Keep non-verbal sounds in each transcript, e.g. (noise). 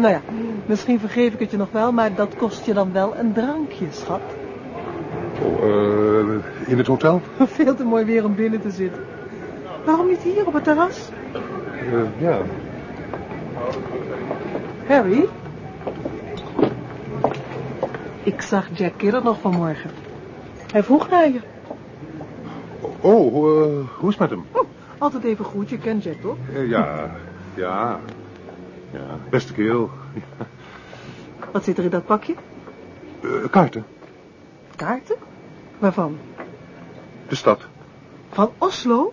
Nou ja, misschien vergeef ik het je nog wel, maar dat kost je dan wel een drankje, schat. Oh, eh, in het hotel? (laughs) Veel te mooi weer om binnen te zitten. Waarom niet hier op het terras? Eh, ja. Harry? Ik zag Jack Kidder nog vanmorgen. Hij vroeg naar je. Oh, eh, hoe is het met hem? Oh, altijd even goed, je kent Jack toch? Ja, ja. Ja, beste kerel. Wat zit er in dat pakje? Eh, kaarten. Kaarten? Waarvan? De stad. Van Oslo?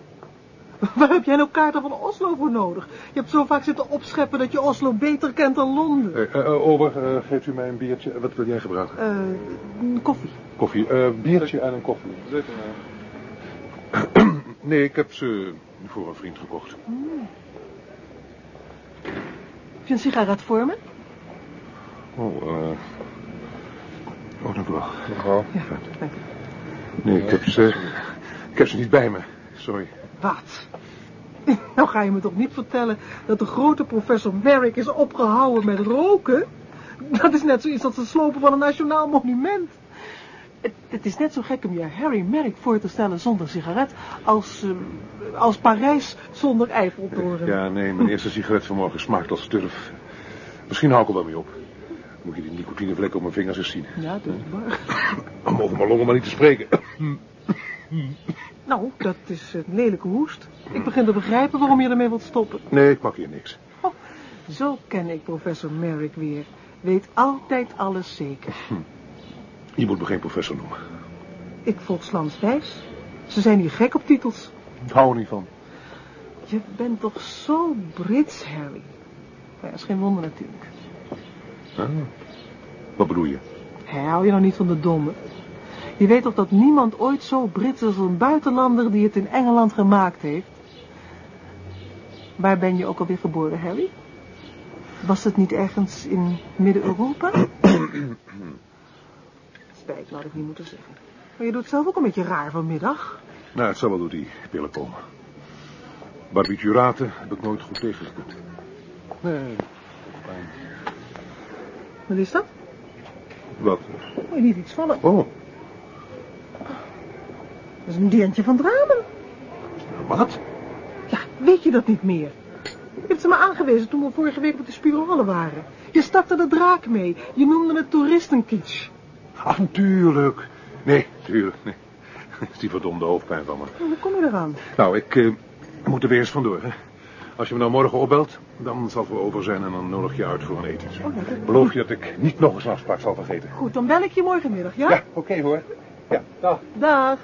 Waar heb jij nou kaarten van Oslo voor nodig? Je hebt zo vaak zitten opscheppen dat je Oslo beter kent dan Londen. Eh, eh, Ober, eh, geeft u mij een biertje? Wat wil jij gebruiken? Eh, koffie. Koffie. Eh, biertje en een koffie. (clears throat) nee, ik heb ze voor een vriend gekocht. Heb je een sigaret voor me? Oh, eh... Oh, dank u wel. Mevrouw. Ja, dank je. Nee, ik heb ze... Ik heb ze niet bij me. Sorry. Wat? Nou ga je me toch niet vertellen dat de grote professor Merrick is opgehouden met roken? Dat is net zoiets als het slopen van een nationaal monument. Het, het is net zo gek om je Harry Merrick voor te stellen zonder sigaret... als, eh, als Parijs zonder Eiffeltoren. Ja, nee, mijn eerste sigaret vanmorgen smaakt als turf. Misschien hou ik er wel mee op. Moet je die nicotinevlekken op mijn vingers eens zien. Ja, dat is waar. Om over mijn longen maar niet te spreken. Nou, dat is een lelijke hoest. Ik begin te begrijpen waarom je ermee wilt stoppen. Nee, ik pak hier niks. Oh, zo ken ik professor Merrick weer. Weet altijd alles zeker. Je moet me geen professor noemen. Ik volg Slans wijs. Ze zijn hier gek op titels. Ik hou er niet van. Je bent toch zo Brits, Harry? Ja, is geen wonder natuurlijk. Ah, wat bedoel je? Hou je nou niet van de domme? Je weet toch dat niemand ooit zo Brits is als een buitenlander die het in Engeland gemaakt heeft? Waar ben je ook alweer geboren, Harry? Was het niet ergens in Midden-Europa? (clears throat) Spijt me, had ik niet moeten zeggen. Maar je doet zelf ook een beetje raar vanmiddag. Nou, het zal wel door die pillen komen. Barbituraten heb ik nooit goed tegengekund. Nee, fijn. Wat is dat? Wat? Moet je niet iets vallen? Oh, Dat is een deertje van Dramen. wat? Ja, weet je dat niet meer? Je hebt ze me aangewezen toen we vorige week op de spiralen waren. Je stak er de draak mee. Je noemde het toeristenkitsch. Ah, tuurlijk. Nee, tuurlijk. Nee. Dat is (laughs) die verdomde hoofdpijn van me. Hoe kom je eraan? Nou, ik eh, moet er weer eens vandoor, hè. Als je me nou morgen opbelt, dan zal het wel over zijn en dan nodig je uit voor een eten. Oh. Beloof je dat ik niet nog eens een afspraak zal vergeten? Goed, dan bel ik je morgenmiddag, ja? Ja, oké hoor. Ja, dag. Dag.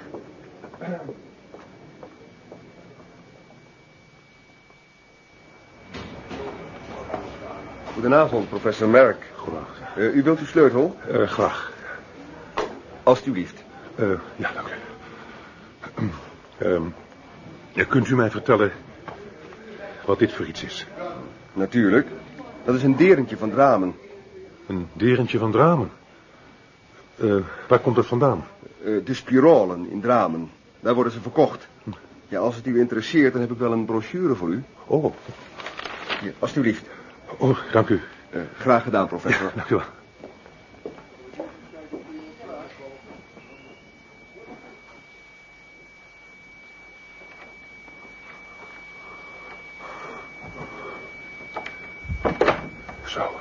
Goedenavond, professor Merck. Goedenavond. Eh, u wilt uw sleutel? Eh, graag. Alsjeblieft. Eh, ja, dank u. Ehm, ja, kunt u mij vertellen wat dit voor iets is? Natuurlijk. Dat is een derentje van Dramen. Een derentje van Dramen. Eh, waar komt dat vandaan? Eh, de spiralen in Dramen. Daar worden ze verkocht. Ja, als het u interesseert, dan heb ik wel een brochure voor u. Oh, Hier, alsjeblieft. oh dank u. Graag gedaan, professor. Dank u wel. Zo.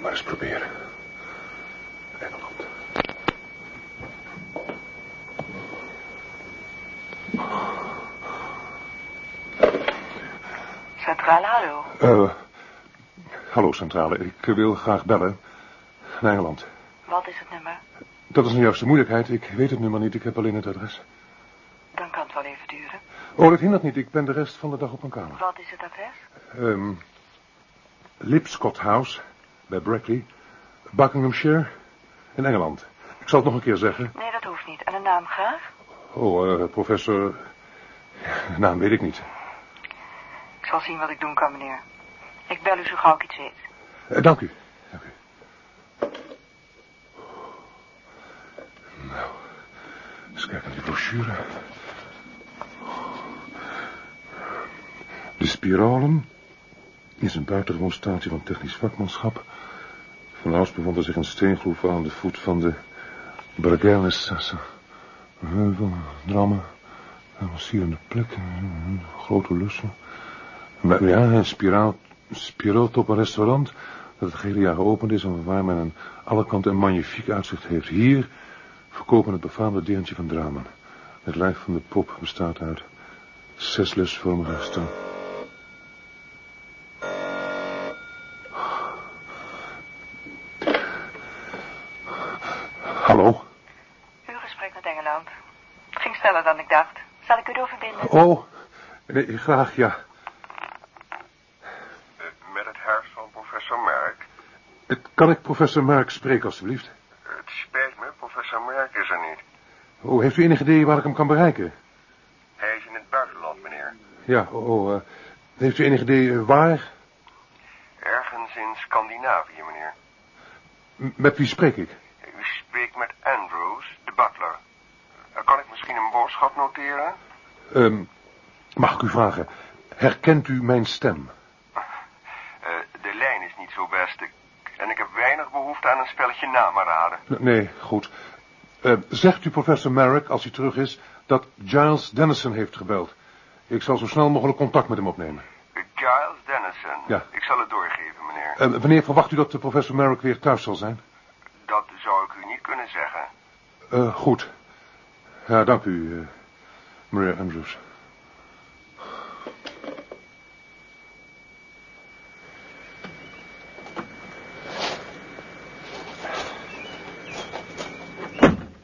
Maar eens proberen. Engeland. Centrale, hallo. Eh, hallo Centrale, ik wil graag bellen naar Engeland. Wat is het nummer? Dat is een juiste moeilijkheid. Ik weet het nummer niet, ik heb alleen het adres. Dan kan het wel even duren. Oh, dat hindert niet. Ik ben de rest van de dag op mijn kamer. Wat is het adres? Ehm Lipscott House, bij Brackley, Buckinghamshire, in Engeland. Ik zal het nog een keer zeggen. Nee, dat hoeft niet. En een naam graag? Oh, eh, professor... Naam weet ik niet. Ik zal zien wat ik doen kan, meneer. Ik bel u zo gauw ik iets weet. Eh, dank u. Dank u. Nou, eens kijken naar die brochure. De spiralen is een buitengewoon staatje van technisch vakmanschap. Vanouds bevond er zich een steengroef aan de voet van de Bragelnes-sassen. Een heuvel, drammen, een massierende plek, een grote lussen. Ja, een spiraal, spiraaltop een restaurant dat het hele jaar geopend is en waar men aan alle kanten een magnifiek uitzicht heeft. Hier verkopen het befaamde deertje van Dramen. Het lijf van de pop bestaat uit zes lesvormige staan. Hallo? Uw gesprek met Engeland. Het ging sneller dan ik dacht. Zal ik u doorverbinden? Oh, nee, graag, ja. Met het huis van professor Merck. Het- Kan ik professor Merck spreken, alstublieft? Het spijt me, professor Merck is er niet. Oh, heeft u enig idee waar ik hem kan bereiken? Hij is in het buitenland, meneer. Ja, oh, oh, eh, heeft u enig idee eh, waar? Ergens in Scandinavië, meneer. M- met wie spreek ik? U spreekt met Andrews, de butler. Eh, Kan ik misschien een boodschap noteren? Ehm, mag ik u vragen, herkent u mijn stem? Eh, de lijn is niet zo best. Ik- en ik heb weinig behoefte aan een spelletje namen raden. N- Nee, goed. Eh, zegt u professor Merrick, als hij terug is, dat Giles Dennison heeft gebeld. Ik zal zo snel mogelijk contact met hem opnemen. Giles Dennison. Ja. Ik zal het doorgeven, meneer. Eh, wanneer verwacht u dat de professor Merrick weer thuis zal zijn? Dat zou ik u niet kunnen zeggen. Eh, goed. Ja, dank u, eh, meneer Andrews.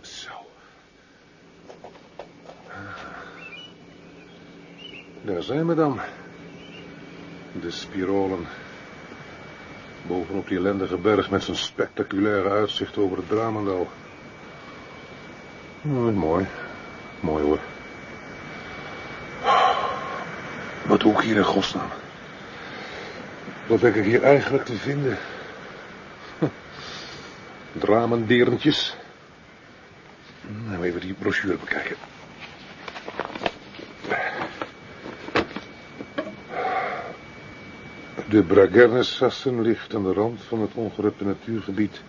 Zo. Daar zijn we dan. De spirolen. Bovenop die ellendige berg met zijn spectaculaire uitzicht over het Dramendal. Mooi. Mooi hoor. Hier in godsnaam? Wat heb ik hier eigenlijk te vinden? Hm. (laughs) Dramenderentjes. Nou, even die brochure bekijken. De Bragernesassen ligt aan de rand van het ongerepte natuurgebied.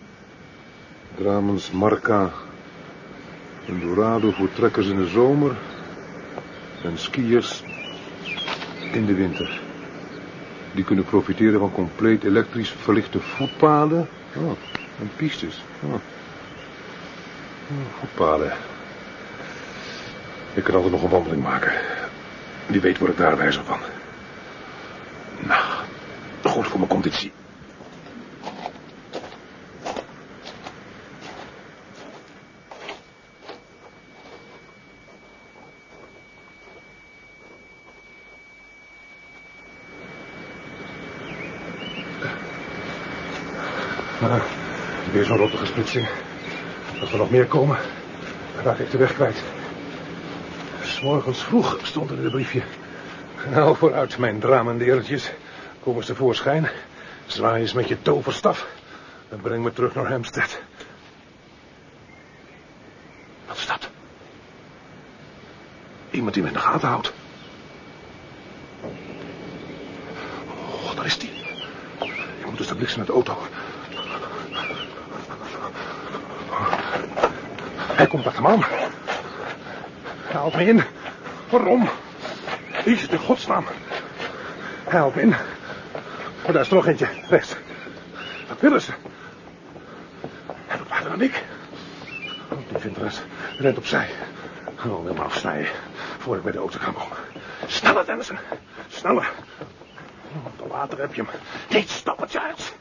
Dramens Marca een Dorado voor trekkers in de zomer en skiers in de winter. Die kunnen profiteren van compleet elektrisch verlichte voetpaden oh, en pistes. Oh. Oh, voetpaden. Ik kan altijd nog een wandeling maken. Wie weet word ik daar wijzer van. Nou, goed voor mijn conditie. Weer zo'n rottige splitsing. Als er nog meer komen, raak ik de weg kwijt. S morgens vroeg stond er in het briefje. Nou, vooruit, mijn dramendeertjes. Kom eens tevoorschijn. Zwaai eens met je toverstaf. En breng me terug naar Hampstead. Wat is dat? Iemand die me in de gaten houdt. Oh, daar is die. Je moet dus de bliksem met de auto. Hij komt achter me aan. Hij me in. Waarom? Het in godsnaam? Hij me in. Maar daar is er nog eentje, rechts. Wat willen ze? Hij doet harder dan ik. Oh, die eens. Rent opzij. Oh, wil maar afsnijden. Voor ik bij de auto kan komen. Sneller, Dennison. Sneller. Oh, te later heb je hem. Niet stoppen, Giles.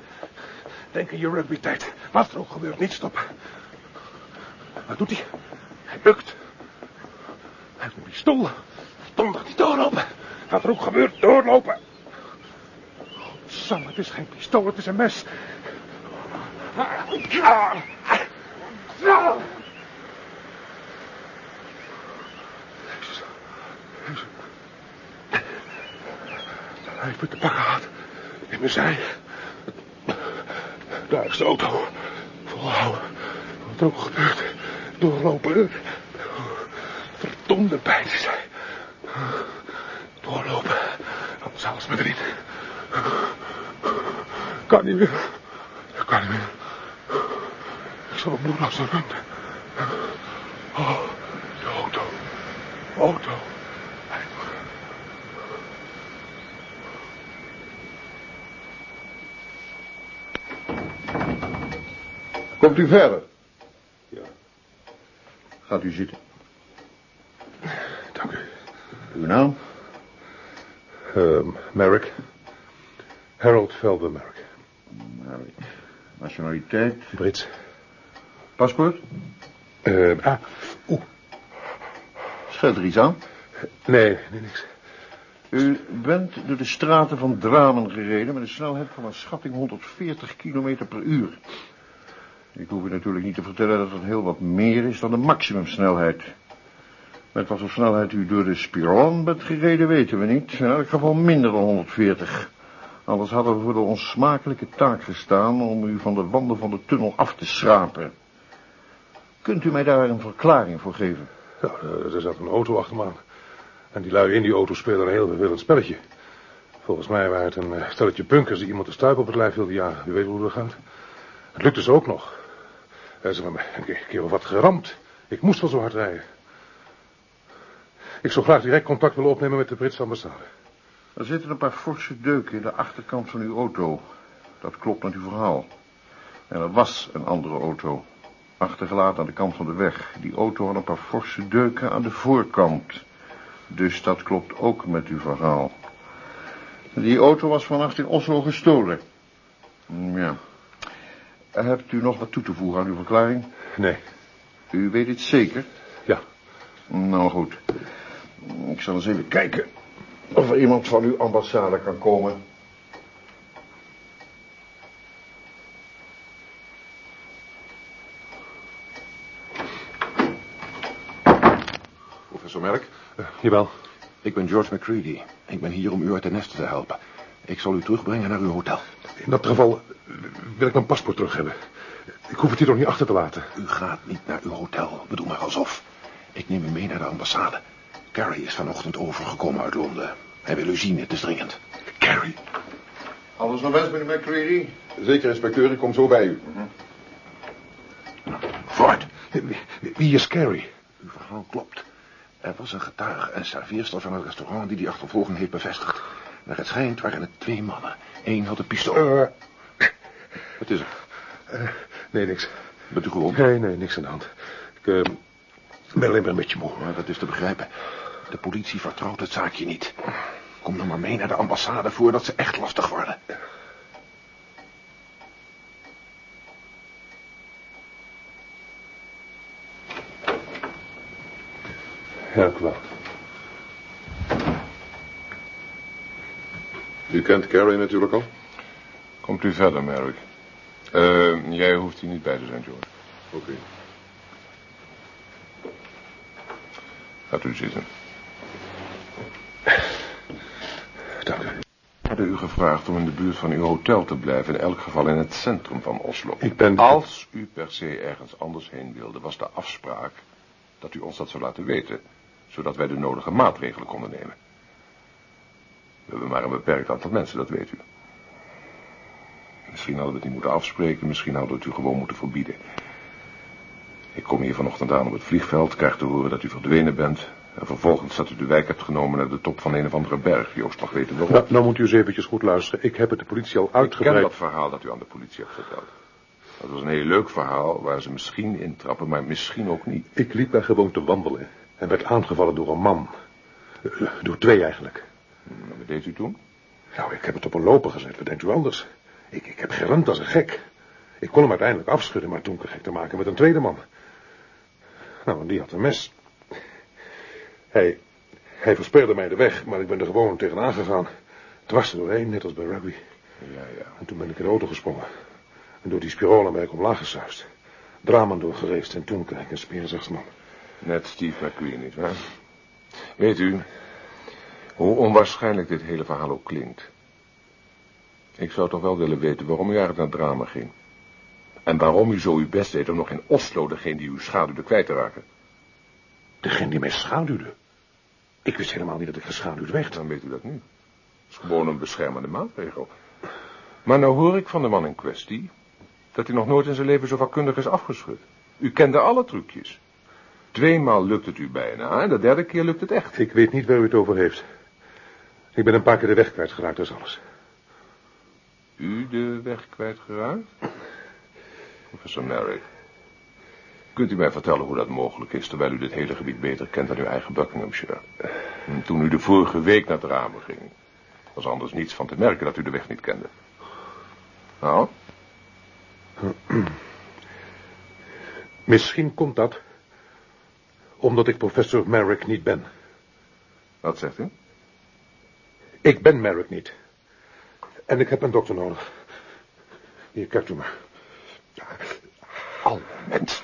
Denk aan je rugby-tijd. Wat er ook gebeurt, niet stoppen. Wat doet hij? Hij bukt. Hij heeft een pistool. Donder niet doorlopen. Wat er ook gebeurt, doorlopen. Godzang, het is geen pistool, het is een mes. Hij heeft me te pakken gehad. In mijn zij. Daar is de auto. Volhouden. Wat er ook gebeurt. Doorlopen. Verdomde pijn is hij. Doorlopen. Anders me erin. kan niet meer. Kan niet meer. Ik zal op bloedloos ruimte. Oh, de auto. Auto. Komt u verder? Gaat u zitten. Dank u. Uw naam? Ehm Merrick. Harold Felber Merrick. Merrick. Nationaliteit? Brits. Paspoort? Ehm ah, oeh. Scheelt er iets aan? Nee, nee, niks. U bent door de straten van Dramen gereden met een snelheid van een schatting 140 kilometer per uur. Ik hoef u natuurlijk niet te vertellen dat het heel wat meer is dan de maximumsnelheid. Met wat voor snelheid u door de spiraal bent gereden weten we niet. In elk geval minder dan 140. Anders hadden we voor de onsmakelijke taak gestaan om u van de wanden van de tunnel af te schrapen. Kunt u mij daar een verklaring voor geven? Ja, er zat een auto achter me aan. En die lui in die auto spelen een heel vervelend spelletje. Volgens mij waren het een eh, stelletje punkers die iemand de stuip op het lijf wilde jagen. Wie weet hoe dat gaat. Het lukte ze ook nog. Ze hebben een keer wat geramd. Ik moest wel zo hard rijden. Ik zou graag direct contact willen opnemen met de Britse ambassade. Er zitten een paar forse deuken in de achterkant van uw auto. Dat klopt met uw verhaal. En er was een andere auto. Achtergelaten aan de kant van de weg. Die auto had een paar forse deuken aan de voorkant. Dus dat klopt ook met uw verhaal. Die auto was vannacht in Oslo gestolen. Ja. Hebt u nog wat toe te voegen aan uw verklaring? Nee. U weet het zeker? Ja. Nou goed. Ik zal eens even kijken of er iemand van uw ambassade kan komen. Professor Merk, Eh, jawel. ik ben George McCready. Ik ben hier om u uit de nesten te helpen. Ik zal u terugbrengen naar uw hotel. In dat geval wil ik mijn paspoort terug hebben. Ik hoef het hier nog niet achter te laten. U gaat niet naar uw hotel. Bedoel maar alsof. Ik neem u mee naar de ambassade. Carrie is vanochtend overgekomen uit Londen. Hij wil u zien, het is dringend. Carrie. Alles nog wens, meneer McCready? Zeker, inspecteur, ik kom zo bij u. Voort. Wie, wie is Carrie? Uw verhaal klopt. Er was een getuige en serveerster van het restaurant die die achtervolging heeft bevestigd. Naar het schijnt waren het twee mannen. Eén had een pistool. Eh, Wat is er? eh, nee, niks. Bent u gewond? Nee, nee, niks aan de hand. Ik eh, ben alleen maar een beetje moe. Maar dat is te begrijpen. De politie vertrouwt het zaakje niet. Kom dan maar mee naar de ambassade voordat ze echt lastig worden. Dank u wel. U kent Carrie natuurlijk al? Komt u verder, Merrick. Eh, jij hoeft hier niet bij te zijn, George. Oké. Gaat u zitten. Dank u. We hadden u gevraagd om in de buurt van uw hotel te blijven, in elk geval in het centrum van Oslo. Ik ben... Als u per se ergens anders heen wilde, was de afspraak dat u ons dat zou laten weten, zodat wij de nodige maatregelen konden nemen. We hebben maar een beperkt aantal mensen, dat weet u. Misschien hadden we het niet moeten afspreken, misschien hadden we het u gewoon moeten verbieden. Ik kom hier vanochtend aan op het vliegveld, krijg te horen dat u verdwenen bent. En vervolgens dat u de wijk hebt genomen naar de top van een of andere berg. Joost mag weten waarom. Nou, nou moet u eens eventjes goed luisteren. Ik heb het de politie al Ik ken uitgebreid... dat verhaal dat u aan de politie hebt verteld. Dat was een heel leuk verhaal waar ze misschien intrappen, maar misschien ook niet. Ik liep daar gewoon te wandelen en werd aangevallen door een man. Eh, Door twee eigenlijk. Nou, wat deed u toen? Nou, ik heb het op een loper gezet. Wat denkt u anders? Ik, ik heb gerend als een gek. Ik kon hem uiteindelijk afschudden, maar toen kreeg ik te maken met een tweede man. Nou, en die had een mes. Hij, hij verspeelde mij de weg, maar ik ben er gewoon tegenaan gegaan. Dwars er doorheen, net als bij rugby. Ja, ja. En toen ben ik in de auto gesprongen. En door die spiralen ben ik omlaag gesuist. Drama doorgereisd en toen kreeg ik een speerzachtsman. Net Steve McQueen, niet waar? Weet u, hoe onwaarschijnlijk dit hele verhaal ook klinkt. Ik zou toch wel willen weten waarom u eigenlijk naar drama ging. En waarom u zo uw best deed om nog in Oslo degene die u schaduwde kwijt te raken. Degene die mij schaduwde. Ik wist helemaal niet dat ik geschaduwd werd. Dan weet u dat nu. Het is gewoon een beschermende maatregel. Maar nou hoor ik van de man in kwestie dat hij nog nooit in zijn leven zo vakkundig is afgeschud. U kende alle trucjes. Tweemaal lukt het u bijna en de derde keer lukt het echt. Ik weet niet waar u het over heeft. Ik ben een paar keer de weg kwijtgeraakt, dat is alles. U de weg kwijtgeraakt? Professor Merrick, kunt u mij vertellen hoe dat mogelijk is, terwijl u dit hele gebied beter kent dan uw eigen Buckinghamshire? Toen u de vorige week naar het ramen ging, was anders niets van te merken dat u de weg niet kende. Nou? (clears throat) Misschien komt dat omdat ik professor Merrick niet ben. Wat zegt u? Ik ben Merrick niet. En ik heb een dokter nodig. Hier, kijkt u maar. Al, mens.